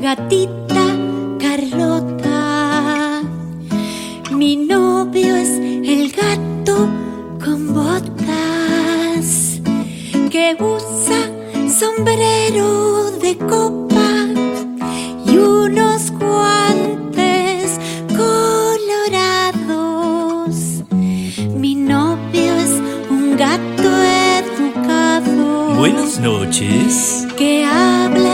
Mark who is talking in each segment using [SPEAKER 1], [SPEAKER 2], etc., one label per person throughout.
[SPEAKER 1] gatita Carlota. Mi novio es el gato con botas que usa sombrero de copa y unos guantes colorados. Mi novio es un gato educado
[SPEAKER 2] Buenas noches.
[SPEAKER 1] que habla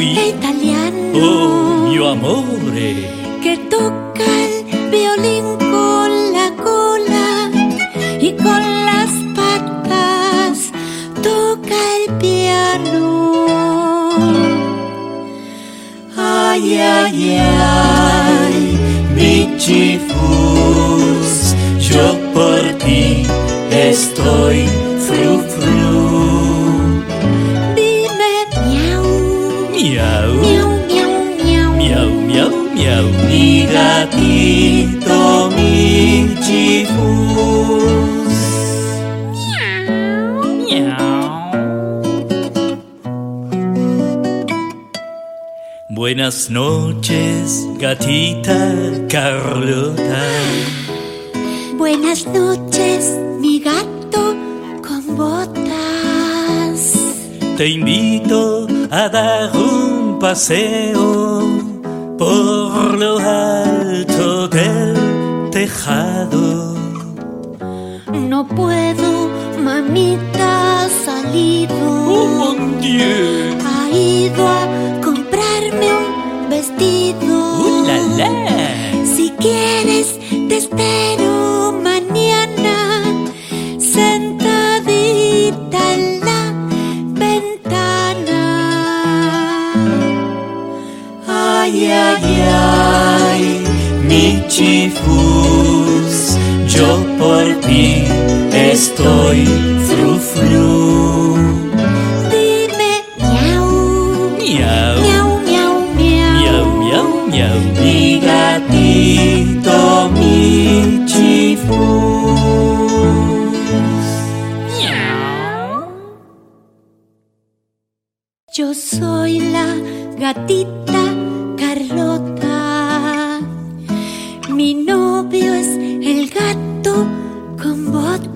[SPEAKER 1] e italiano.
[SPEAKER 2] Oh, mio amore.
[SPEAKER 1] que toca el violín con la cola y con las patas toca el piano.
[SPEAKER 2] Ay, ay, ay, mi chifus,
[SPEAKER 1] miau,
[SPEAKER 2] miau,
[SPEAKER 1] miau.
[SPEAKER 2] Mi gatito, mi chifus. Miau. Buenas noches, gatita Carlota.
[SPEAKER 1] Buenas noches, mi gato con botas.
[SPEAKER 2] Te invito a dar un paseo tejado.
[SPEAKER 1] No puedo, mamita ha salido.
[SPEAKER 2] ¡Oh!
[SPEAKER 1] Ha ido a comprarme un vestido.
[SPEAKER 2] ¡Uh, la, la!
[SPEAKER 1] Si quieres, te espero mañana. Sentadita en la ventana.
[SPEAKER 2] Ay, ay, ay, mi chifus, yo por ti estoy fru fru.
[SPEAKER 1] Dime miau,
[SPEAKER 2] Miau,
[SPEAKER 1] miau, miau, miau.
[SPEAKER 2] miau, miau, miau. Mi gatito, mi chifus. Miau.
[SPEAKER 1] Yo soy la gatita el gato con botas.